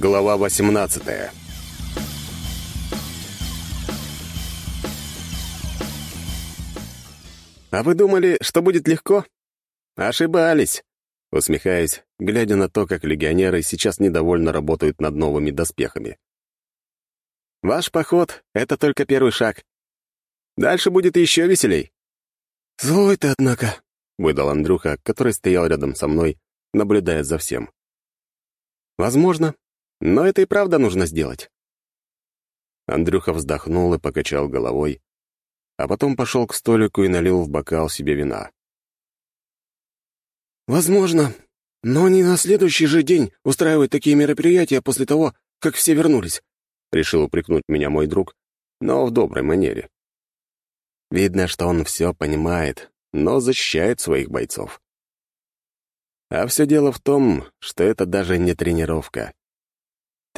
Глава 18 «А вы думали, что будет легко?» «Ошибались», — усмехаясь, глядя на то, как легионеры сейчас недовольно работают над новыми доспехами. «Ваш поход — это только первый шаг. Дальше будет еще веселей». «Злой ты, однако», — выдал Андрюха, который стоял рядом со мной, наблюдая за всем. «Возможно, но это и правда нужно сделать». Андрюха вздохнул и покачал головой, а потом пошел к столику и налил в бокал себе вина. «Возможно, но не на следующий же день устраивать такие мероприятия после того, как все вернулись», — решил упрекнуть меня мой друг, но в доброй манере. Видно, что он все понимает, но защищает своих бойцов. А все дело в том, что это даже не тренировка.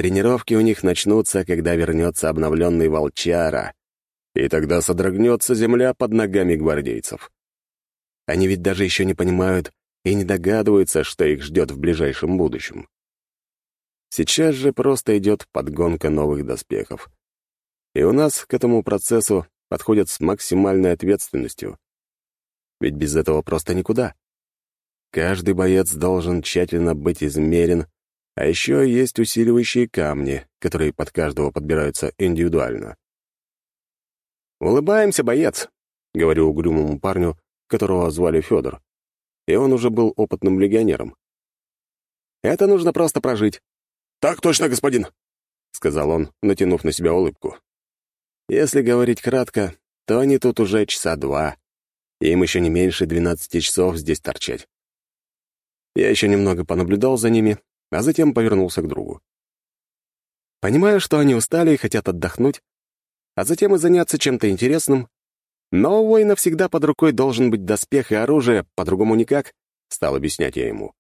Тренировки у них начнутся, когда вернется обновленный волчара, и тогда содрогнется земля под ногами гвардейцев. Они ведь даже еще не понимают и не догадываются, что их ждет в ближайшем будущем. Сейчас же просто идет подгонка новых доспехов. И у нас к этому процессу подходят с максимальной ответственностью. Ведь без этого просто никуда. Каждый боец должен тщательно быть измерен, а еще есть усиливающие камни, которые под каждого подбираются индивидуально. «Улыбаемся, боец», — говорю угрюмому парню, которого звали Федор, и он уже был опытным легионером. «Это нужно просто прожить». «Так точно, господин», — сказал он, натянув на себя улыбку. Если говорить кратко, то они тут уже часа два, им еще не меньше двенадцати часов здесь торчать. Я еще немного понаблюдал за ними, а затем повернулся к другу. Понимаю, что они устали и хотят отдохнуть, а затем и заняться чем-то интересным. Но у воина всегда под рукой должен быть доспех и оружие, по-другому никак, — стал объяснять я ему.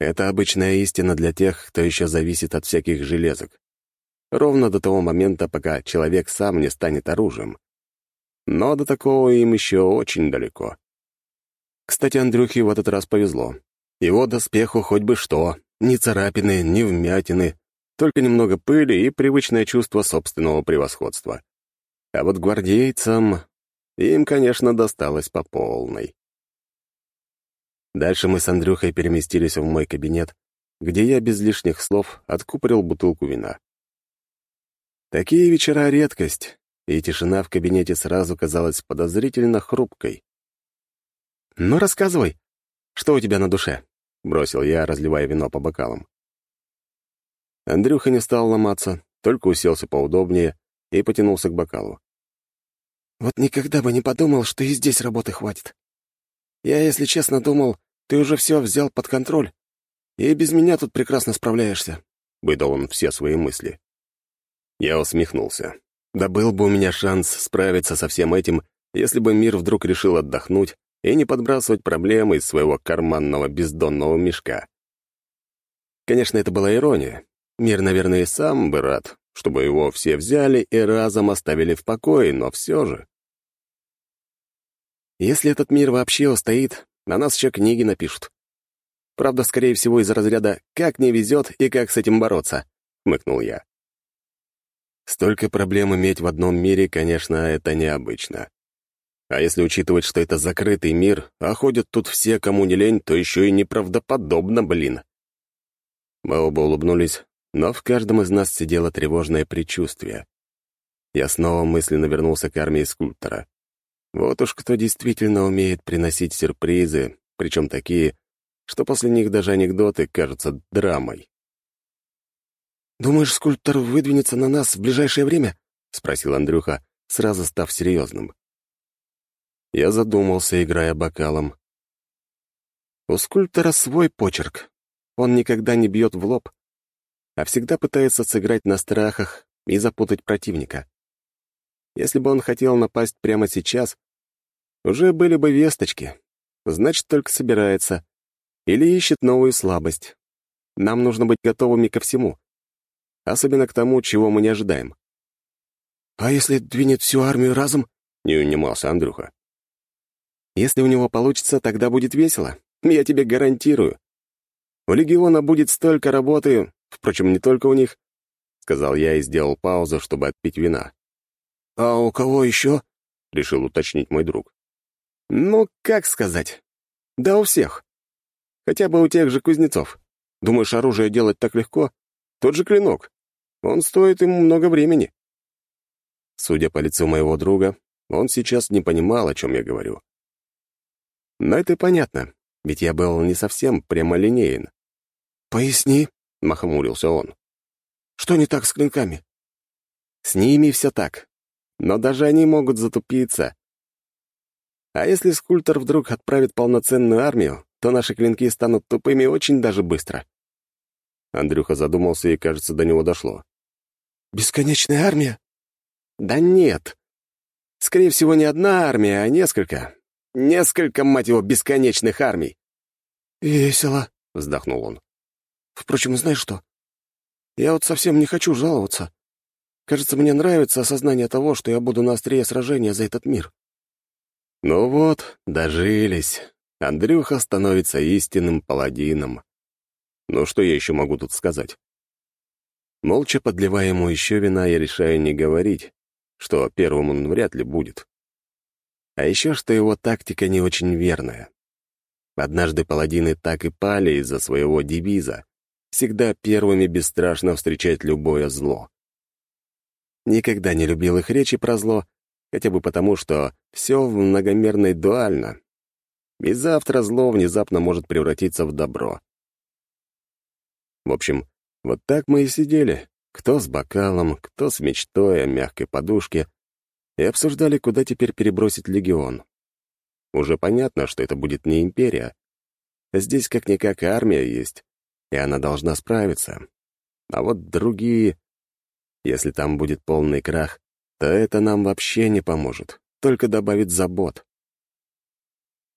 Это обычная истина для тех, кто еще зависит от всяких железок. Ровно до того момента, пока человек сам не станет оружием. Но до такого им еще очень далеко. Кстати, Андрюхе в этот раз повезло. Его доспеху хоть бы что, ни царапины, ни вмятины, только немного пыли и привычное чувство собственного превосходства. А вот гвардейцам им, конечно, досталось по полной. Дальше мы с Андрюхой переместились в мой кабинет, где я без лишних слов откупорил бутылку вина. Такие вечера — редкость, и тишина в кабинете сразу казалась подозрительно хрупкой. «Ну, рассказывай, что у тебя на душе?» — бросил я, разливая вино по бокалам. Андрюха не стал ломаться, только уселся поудобнее и потянулся к бокалу. «Вот никогда бы не подумал, что и здесь работы хватит. Я, если честно, думал, ты уже все взял под контроль, и без меня тут прекрасно справляешься», — выдал он все свои мысли. Я усмехнулся. Да был бы у меня шанс справиться со всем этим, если бы мир вдруг решил отдохнуть и не подбрасывать проблемы из своего карманного бездонного мешка. Конечно, это была ирония, Мир, наверное, и сам бы рад, чтобы его все взяли и разом оставили в покое, но все же. Если этот мир вообще устоит, на нас еще книги напишут. Правда, скорее всего, из разряда «как не везет и как с этим бороться», — хмыкнул я. Столько проблем иметь в одном мире, конечно, это необычно. А если учитывать, что это закрытый мир, а ходят тут все, кому не лень, то еще и неправдоподобно, блин. Мы оба улыбнулись, но в каждом из нас сидело тревожное предчувствие. Я снова мысленно вернулся к армии скульптора. Вот уж кто действительно умеет приносить сюрпризы, причем такие, что после них даже анекдоты кажутся драмой. «Думаешь, скульптор выдвинется на нас в ближайшее время?» — спросил Андрюха, сразу став серьезным. Я задумался, играя бокалом. У скульптора свой почерк. Он никогда не бьет в лоб, а всегда пытается сыграть на страхах и запутать противника. Если бы он хотел напасть прямо сейчас, уже были бы весточки. Значит, только собирается. Или ищет новую слабость. Нам нужно быть готовыми ко всему. Особенно к тому, чего мы не ожидаем. «А если двинет всю армию разом?» — не унимался Андрюха. «Если у него получится, тогда будет весело. Я тебе гарантирую. У Легиона будет столько работы, Впрочем, не только у них, — сказал я и сделал паузу, чтобы отпить вина. «А у кого еще?» — решил уточнить мой друг. «Ну, как сказать? Да у всех. Хотя бы у тех же кузнецов. Думаешь, оружие делать так легко? Тот же клинок. Он стоит ему много времени». Судя по лицу моего друга, он сейчас не понимал, о чем я говорю. Но это понятно, ведь я был не совсем прямолинеен. «Поясни», — нахмурился он. «Что не так с клинками?» «С ними все так. Но даже они могут затупиться. А если скульптор вдруг отправит полноценную армию, то наши клинки станут тупыми очень даже быстро». Андрюха задумался, и, кажется, до него дошло. «Бесконечная армия?» «Да нет. Скорее всего, не одна армия, а несколько. Несколько, мать его, бесконечных армий». «Весело», — вздохнул он. «Впрочем, знаешь что? Я вот совсем не хочу жаловаться. Кажется, мне нравится осознание того, что я буду на острие сражения за этот мир». «Ну вот, дожились. Андрюха становится истинным паладином. Ну что я еще могу тут сказать?» Молча подливая ему еще вина, я решаю не говорить, что первым он вряд ли будет. А еще что его тактика не очень верная. Однажды паладины так и пали из-за своего девиза всегда первыми бесстрашно встречать любое зло. Никогда не любил их речи про зло, хотя бы потому, что все в многомерной дуально. И завтра зло внезапно может превратиться в добро. В общем, вот так мы и сидели, кто с бокалом, кто с мечтой о мягкой подушке, и обсуждали, куда теперь перебросить легион. Уже понятно, что это будет не империя. Здесь как-никак армия есть, и она должна справиться. А вот другие... Если там будет полный крах, то это нам вообще не поможет, только добавит забот.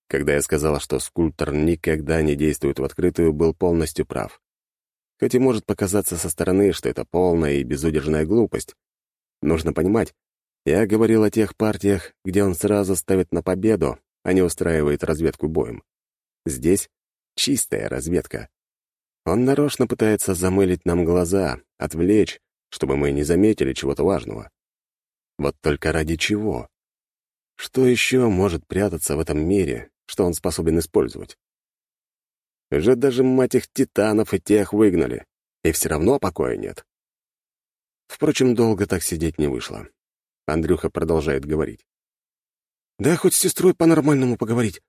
Когда я сказал, что скульптор никогда не действует в открытую, был полностью прав. Хоть и может показаться со стороны, что это полная и безудержная глупость. Нужно понимать, я говорил о тех партиях, где он сразу ставит на победу, а не устраивает разведку боем. Здесь чистая разведка. Он нарочно пытается замылить нам глаза, отвлечь, чтобы мы не заметили чего-то важного. Вот только ради чего? Что еще может прятаться в этом мире, что он способен использовать? Уже даже, мать их, титанов и тех выгнали, и все равно покоя нет. Впрочем, долго так сидеть не вышло. Андрюха продолжает говорить. «Да хоть с сестрой по-нормальному поговорить.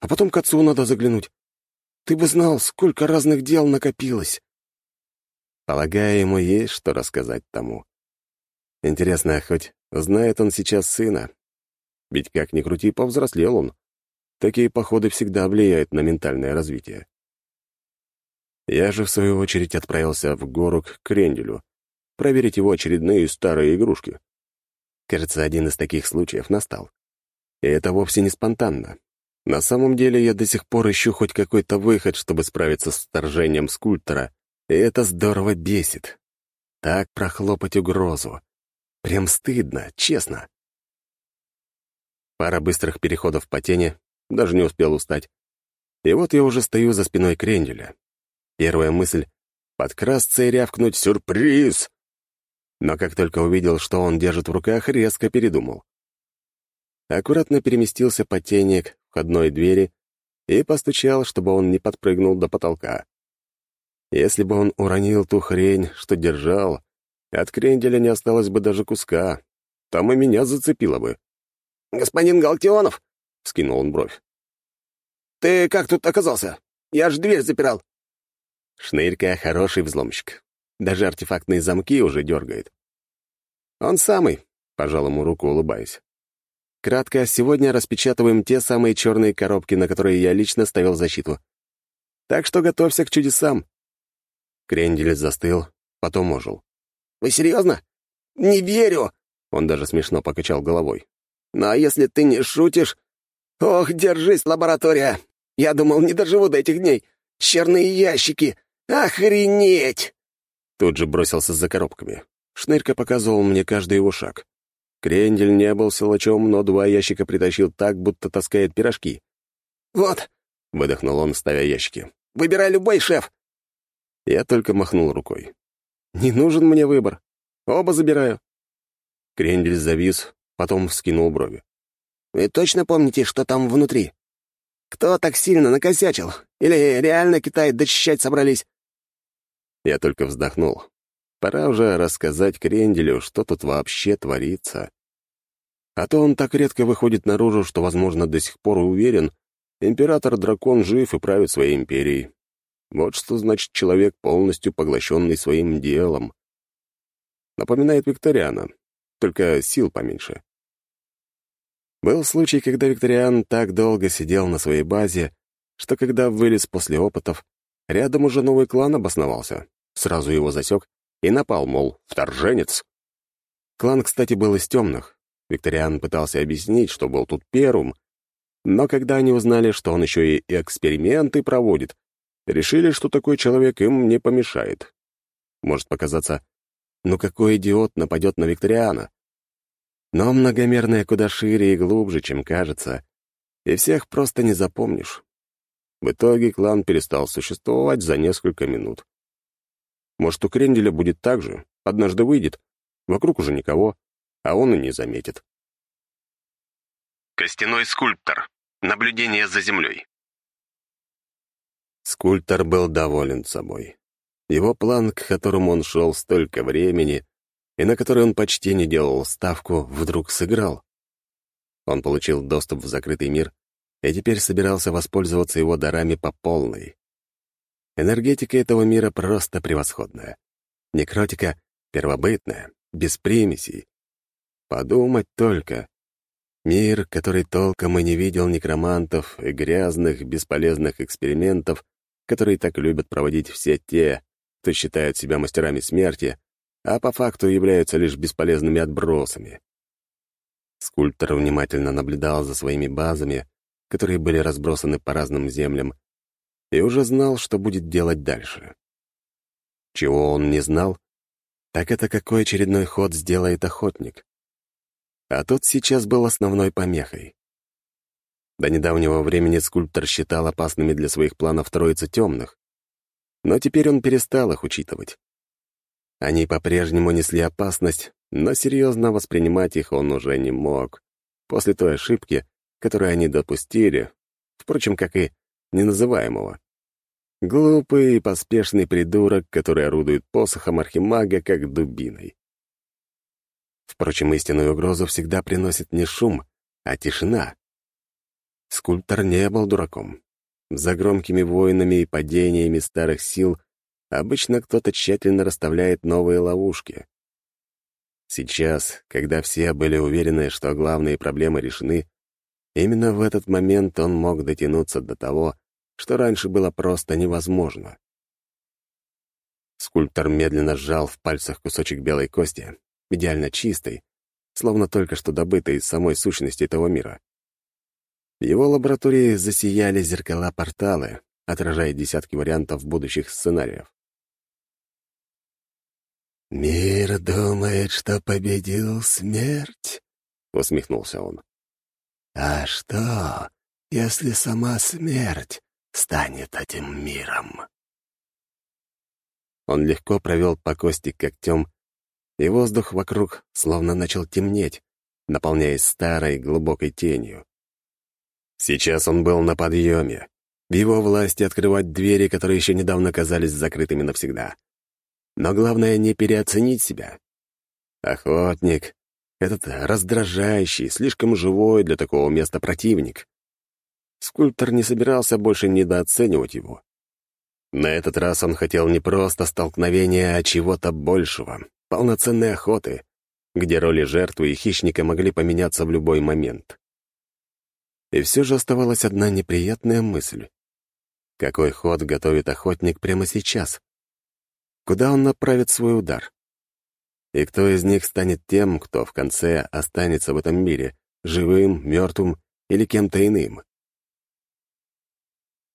А потом к отцу надо заглянуть. Ты бы знал, сколько разных дел накопилось». Полагаю, ему есть что рассказать тому. Интересно, хоть знает он сейчас сына? Ведь как ни крути, повзрослел он. Такие походы всегда влияют на ментальное развитие. Я же, в свою очередь, отправился в гору к Кренделю, проверить его очередные старые игрушки. Кажется, один из таких случаев настал. И это вовсе не спонтанно. На самом деле я до сих пор ищу хоть какой-то выход, чтобы справиться с вторжением скульптора, и это здорово бесит. Так прохлопать угрозу. Прям стыдно, честно. Пара быстрых переходов по тени, даже не успел устать. И вот я уже стою за спиной Кренделя. Первая мысль — подкрасться и рявкнуть «Сюрприз!» Но как только увидел, что он держит в руках, резко передумал. Аккуратно переместился по тени к входной двери и постучал, чтобы он не подпрыгнул до потолка. Если бы он уронил ту хрень, что держал, от кренделя не осталось бы даже куска. Там и меня зацепило бы. «Господин Галтионов!» — скинул он бровь. «Ты как тут оказался? Я же дверь запирал». Шнырька — хороший взломщик. Даже артефактные замки уже дергает. «Он самый», — пожал ему руку, улыбаясь. «Кратко, сегодня распечатываем те самые черные коробки, на которые я лично ставил защиту. Так что готовься к чудесам». Крендель застыл, потом ожил. «Вы серьезно? Не верю!» Он даже смешно покачал головой. «Ну а если ты не шутишь? Ох, держись, лаборатория! Я думал, не доживу до этих дней. Черные ящики! Охренеть!» Тут же бросился за коробками. Шнырька показывал мне каждый его шаг. Крендель не был силачом, но два ящика притащил так, будто таскает пирожки. «Вот», — выдохнул он, ставя ящики. «Выбирай любой, шеф». Я только махнул рукой. «Не нужен мне выбор. Оба забираю». Крендель завис, потом вскинул брови. «Вы точно помните, что там внутри? Кто так сильно накосячил? Или реально Китай дочищать собрались?» Я только вздохнул. Пора уже рассказать Кренделю, что тут вообще творится. А то он так редко выходит наружу, что, возможно, до сих пор уверен, император-дракон жив и правит своей империей. Вот что значит человек, полностью поглощенный своим делом. Напоминает Викториана, только сил поменьше. Был случай, когда Викториан так долго сидел на своей базе, что когда вылез после опытов, рядом уже новый клан обосновался. Сразу его засек и напал, мол, вторженец. Клан, кстати, был из темных. Викториан пытался объяснить, что был тут первым, но когда они узнали, что он еще и эксперименты проводит, решили, что такой человек им не помешает. Может показаться, ну какой идиот нападет на Викториана? Но многомерное куда шире и глубже, чем кажется, и всех просто не запомнишь. В итоге клан перестал существовать за несколько минут. Может, у Кренделя будет так же, однажды выйдет, вокруг уже никого, а он и не заметит. Костяной скульптор. Наблюдение за землей. Скульптор был доволен собой. Его план, к которому он шел столько времени, и на который он почти не делал ставку, вдруг сыграл. Он получил доступ в закрытый мир и теперь собирался воспользоваться его дарами по полной. Энергетика этого мира просто превосходная. Некротика — первобытная, без примесей. Подумать только. Мир, который толком и не видел некромантов и грязных, бесполезных экспериментов, которые так любят проводить все те, кто считают себя мастерами смерти, а по факту являются лишь бесполезными отбросами. Скульптор внимательно наблюдал за своими базами, которые были разбросаны по разным землям, и уже знал, что будет делать дальше. Чего он не знал, так это какой очередной ход сделает охотник. А тот сейчас был основной помехой. До недавнего времени скульптор считал опасными для своих планов троицы темных. Но теперь он перестал их учитывать. Они по-прежнему несли опасность, но серьезно воспринимать их он уже не мог, после той ошибки, которую они допустили, впрочем, как и неназываемого. Глупый и поспешный придурок, который орудует посохом архимага как дубиной. Впрочем, истинную угрозу всегда приносит не шум, а тишина. Скульптор не был дураком. За громкими войнами и падениями старых сил обычно кто-то тщательно расставляет новые ловушки. Сейчас, когда все были уверены, что главные проблемы решены, именно в этот момент он мог дотянуться до того, что раньше было просто невозможно. Скульптор медленно сжал в пальцах кусочек белой кости, идеально чистой, словно только что добытой из самой сущности этого мира. В его лаборатории засияли зеркала-порталы, отражая десятки вариантов будущих сценариев. «Мир думает, что победил смерть», — усмехнулся он. «А что, если сама смерть станет этим миром?» Он легко провел по кости когтем, и воздух вокруг словно начал темнеть, наполняясь старой глубокой тенью. Сейчас он был на подъеме. В его власти открывать двери, которые еще недавно казались закрытыми навсегда. Но главное — не переоценить себя. Охотник — этот раздражающий, слишком живой для такого места противник. Скульптор не собирался больше недооценивать его. На этот раз он хотел не просто столкновения, а чего-то большего, полноценной охоты, где роли жертвы и хищника могли поменяться в любой момент. И все же оставалась одна неприятная мысль. Какой ход готовит охотник прямо сейчас? Куда он направит свой удар? И кто из них станет тем, кто в конце останется в этом мире, живым, мертвым или кем-то иным?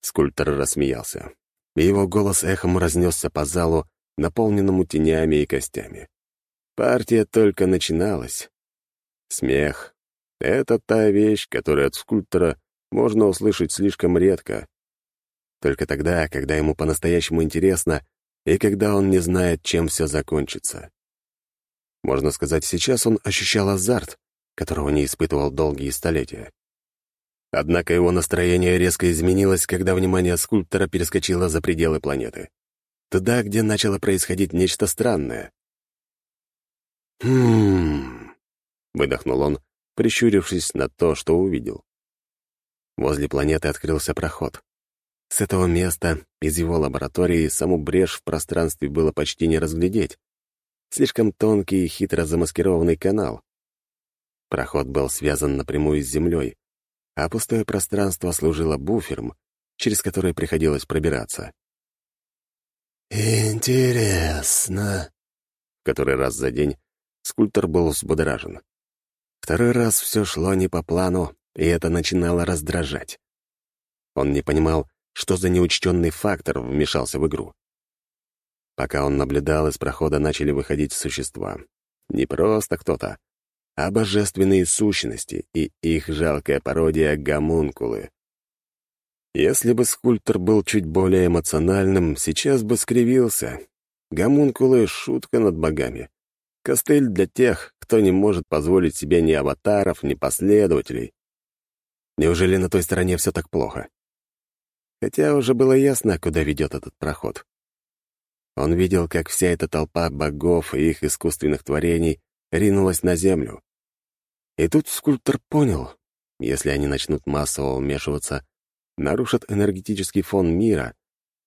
Скульптор рассмеялся, и его голос эхом разнесся по залу, наполненному тенями и костями. Партия только начиналась. Смех, это та вещь, которую от скульптора можно услышать слишком редко. Только тогда, когда ему по-настоящему интересно, и когда он не знает, чем все закончится. Можно сказать, сейчас он ощущал азарт, которого не испытывал долгие столетия. Однако его настроение резко изменилось, когда внимание скульптора перескочило за пределы планеты. Туда, где начало происходить нечто странное. «Хм...» — выдохнул он, прищурившись на то, что увидел. Возле планеты открылся проход. С этого места, из его лаборатории, саму брешь в пространстве было почти не разглядеть. Слишком тонкий и хитро замаскированный канал. Проход был связан напрямую с землей, а пустое пространство служило буфером, через который приходилось пробираться. «Интересно», — который раз за день скульптор был взбудоражен. Второй раз все шло не по плану, и это начинало раздражать. Он не понимал, что за неучтенный фактор вмешался в игру. Пока он наблюдал, из прохода начали выходить существа. Не просто кто-то, а божественные сущности и их жалкая пародия — гомункулы. Если бы скульптор был чуть более эмоциональным, сейчас бы скривился. Гомункулы — шутка над богами. Костыль для тех, кто не может позволить себе ни аватаров, ни последователей. Неужели на той стороне все так плохо? Хотя уже было ясно, куда ведет этот проход. Он видел, как вся эта толпа богов и их искусственных творений ринулась на землю. И тут скульптор понял, если они начнут массово вмешиваться, нарушат энергетический фон мира,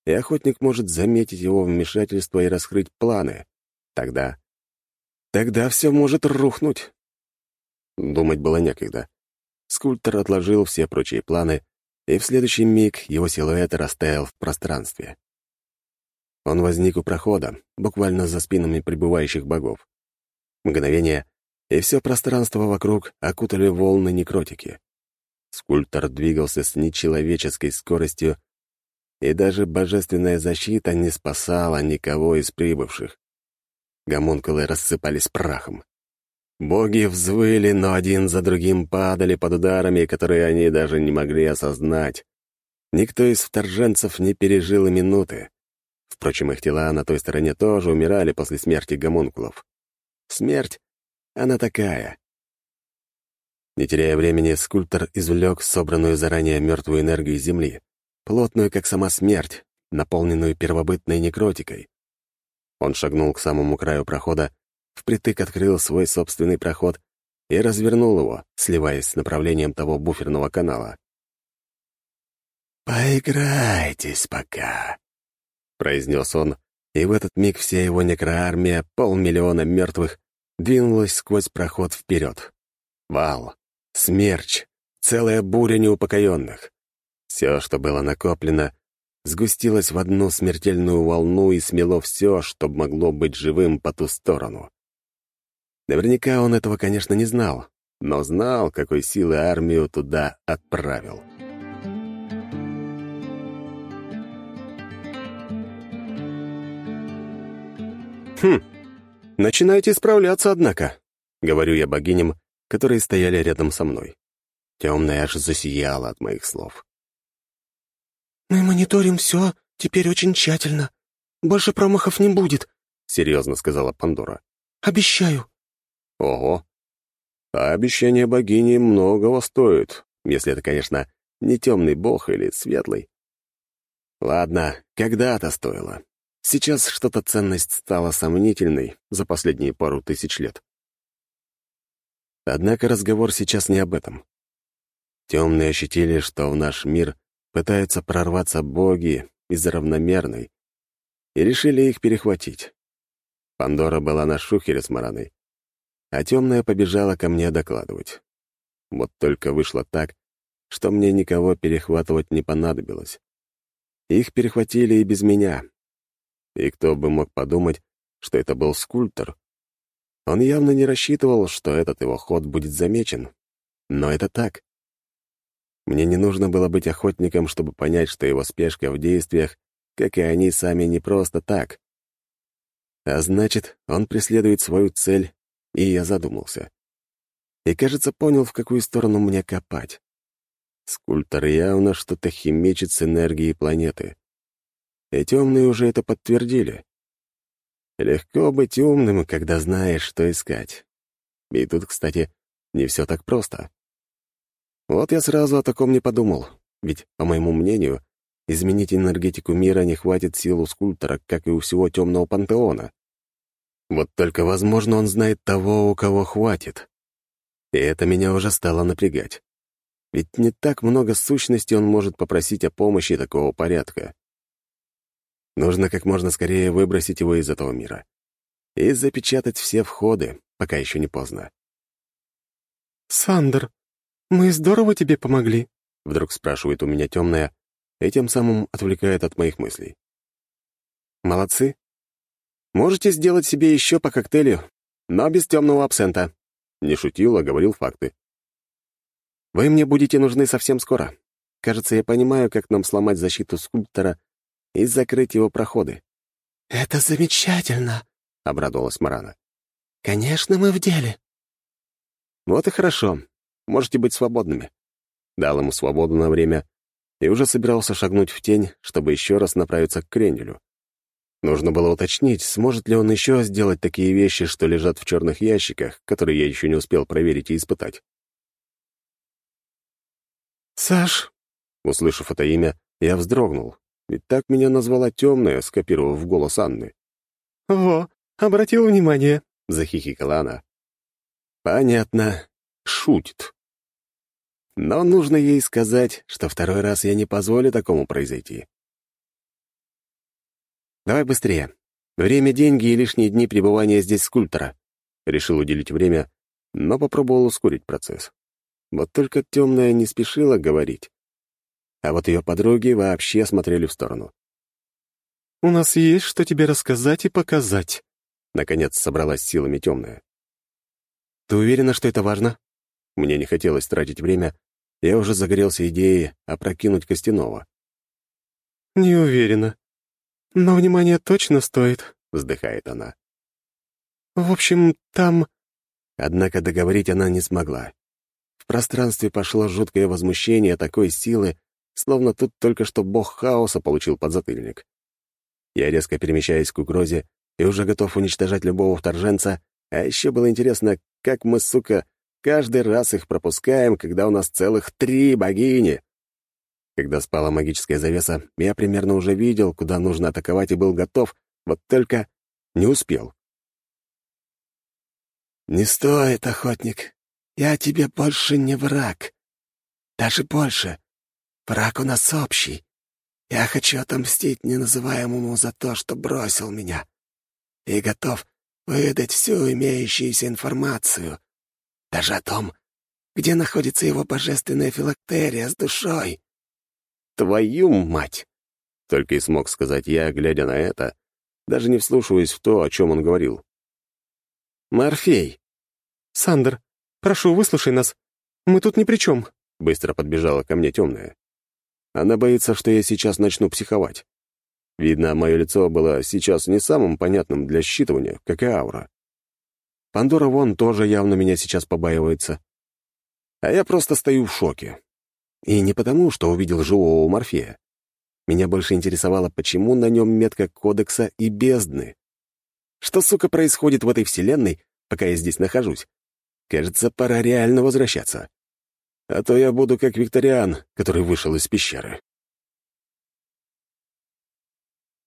и охотник может заметить его вмешательство и раскрыть планы. Тогда... Тогда все может рухнуть. Думать было некогда. Скульптор отложил все прочие планы, и в следующий миг его силуэт растаял в пространстве. Он возник у прохода, буквально за спинами пребывающих богов. Мгновение, и все пространство вокруг окутали волны некротики. Скульптор двигался с нечеловеческой скоростью, и даже божественная защита не спасала никого из прибывших. Гомункулы рассыпались прахом. Боги взвыли, но один за другим падали под ударами, которые они даже не могли осознать. Никто из вторженцев не пережил и минуты. Впрочем, их тела на той стороне тоже умирали после смерти гомункулов. Смерть, она такая. Не теряя времени, скульптор извлек собранную заранее мертвую энергию Земли, плотную, как сама смерть, наполненную первобытной некротикой. Он шагнул к самому краю прохода впритык открыл свой собственный проход и развернул его, сливаясь с направлением того буферного канала. «Поиграйтесь пока», — произнес он, и в этот миг вся его некроармия, полмиллиона мертвых, двинулась сквозь проход вперед. Вал, смерч, целая буря неупокоенных. Все, что было накоплено, сгустилось в одну смертельную волну и смело все, что могло быть живым по ту сторону. Наверняка он этого, конечно, не знал, но знал, какой силы армию туда отправил. «Хм, начинаете справляться, однако», — говорю я богиням, которые стояли рядом со мной. Темная аж засияла от моих слов. «Мы мониторим все теперь очень тщательно. Больше промахов не будет», — серьезно сказала Пандора. «Обещаю». Ого. А обещание богини многого стоит, если это, конечно, не темный бог или светлый. Ладно, когда-то стоило. Сейчас что-то ценность стала сомнительной за последние пару тысяч лет. Однако разговор сейчас не об этом. Темные ощутили, что в наш мир пытаются прорваться боги из равномерной, и решили их перехватить. Пандора была на шухере с Мараной, а темная побежала ко мне докладывать. Вот только вышло так, что мне никого перехватывать не понадобилось. Их перехватили и без меня. И кто бы мог подумать, что это был скульптор. Он явно не рассчитывал, что этот его ход будет замечен. Но это так. Мне не нужно было быть охотником, чтобы понять, что его спешка в действиях, как и они сами, не просто так. А значит, он преследует свою цель и я задумался. И, кажется, понял, в какую сторону мне копать. Скульптор явно что-то химичит с энергией планеты. И темные уже это подтвердили. Легко быть умным, когда знаешь, что искать. И тут, кстати, не все так просто. Вот я сразу о таком не подумал, ведь, по моему мнению, изменить энергетику мира не хватит сил у скульптора, как и у всего темного пантеона. Вот только, возможно, он знает того, у кого хватит. И это меня уже стало напрягать. Ведь не так много сущностей он может попросить о помощи такого порядка. Нужно как можно скорее выбросить его из этого мира и запечатать все входы, пока еще не поздно. «Сандер, мы здорово тебе помогли», — вдруг спрашивает у меня темная, и тем самым отвлекает от моих мыслей. «Молодцы. Можете сделать себе еще по коктейлю, но без темного абсента». Не шутил, а говорил факты. «Вы мне будете нужны совсем скоро. Кажется, я понимаю, как нам сломать защиту скульптора и закрыть его проходы». «Это замечательно», — обрадовалась Марана. «Конечно, мы в деле». «Вот и хорошо. Можете быть свободными». Дал ему свободу на время и уже собирался шагнуть в тень, чтобы еще раз направиться к кренделю. Нужно было уточнить, сможет ли он еще сделать такие вещи, что лежат в черных ящиках, которые я еще не успел проверить и испытать. «Саш!» Услышав это имя, я вздрогнул, ведь так меня назвала темная, скопировав голос Анны. «Во, обратил внимание», — захихикала она. «Понятно. Шутит. Но нужно ей сказать, что второй раз я не позволю такому произойти. «Давай быстрее. Время — деньги и лишние дни пребывания здесь скульптора». Решил уделить время, но попробовал ускорить процесс. Вот только темная не спешила говорить. А вот ее подруги вообще смотрели в сторону. «У нас есть что тебе рассказать и показать», — наконец собралась силами темная. «Ты уверена, что это важно?» Мне не хотелось тратить время, я уже загорелся идеей опрокинуть Костянова. «Не уверена», «Но внимание точно стоит», — вздыхает она. «В общем, там...» Однако договорить она не смогла. В пространстве пошло жуткое возмущение такой силы, словно тут только что бог хаоса получил подзатыльник. Я резко перемещаюсь к угрозе и уже готов уничтожать любого вторженца, а еще было интересно, как мы, сука, каждый раз их пропускаем, когда у нас целых три богини. Когда спала магическая завеса, я примерно уже видел, куда нужно атаковать и был готов, вот только не успел. «Не стоит, охотник. Я тебе больше не враг. Даже больше. Враг у нас общий. Я хочу отомстить неназываемому за то, что бросил меня. И готов выдать всю имеющуюся информацию. Даже о том, где находится его божественная филактерия с душой. «Твою мать!» — только и смог сказать я, глядя на это, даже не вслушиваясь в то, о чем он говорил. «Морфей!» «Сандер, прошу, выслушай нас. Мы тут ни при чем», — быстро подбежала ко мне темная. Она боится, что я сейчас начну психовать. Видно, мое лицо было сейчас не самым понятным для считывания, как и аура. Пандора вон тоже явно меня сейчас побаивается. А я просто стою в шоке. И не потому, что увидел живого Морфея. Меня больше интересовало, почему на нем метка Кодекса и бездны. Что, сука, происходит в этой вселенной, пока я здесь нахожусь? Кажется, пора реально возвращаться. А то я буду как Викториан, который вышел из пещеры.